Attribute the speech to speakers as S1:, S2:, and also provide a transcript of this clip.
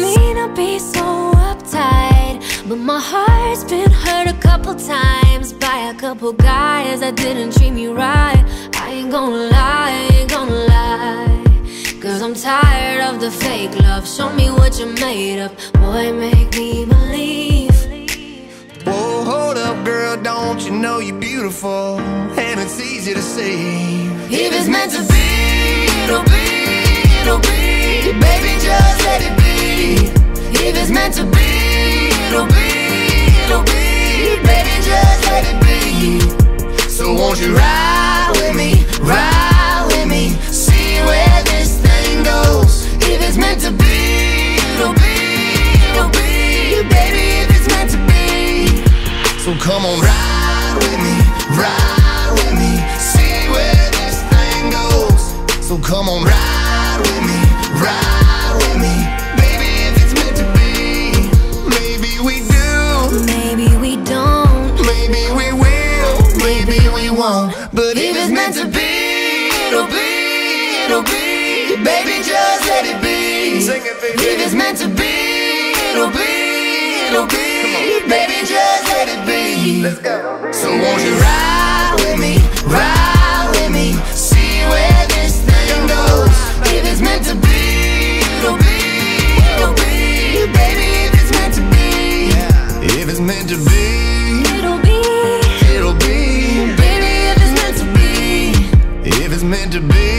S1: mean to be so uptight, but my heart's been hurt a couple times by a couple guys that didn't treat me right. I ain't gonna lie, I ain't gonna lie. Cause I'm tired of the fake love. Show me what you're made of. Boy, make me believe. Whoa, hold up, girl, don't you know you're beautiful? And it's easy to see. If it's meant to be, meant to be, it'll be, it'll be. Baby, just let it be. So won't you ride with me, ride with me, see where this thing goes. If it's meant to be, it'll be, it'll be. Baby, if it's meant to be. So come on, ride with me, ride with me, see where this thing goes. So come on, ride wrong. But if it's meant to be, it'll be, it'll be. Baby, just let it be. Sing it, baby. If it's meant to be, it'll be, it'll be. Baby, just let it be. Let's go. So won't you ride with me, ride with me, see where this thing goes. If it's meant to be, it'll be, it'll be. Baby, if it's meant to be, if it's meant to be. to be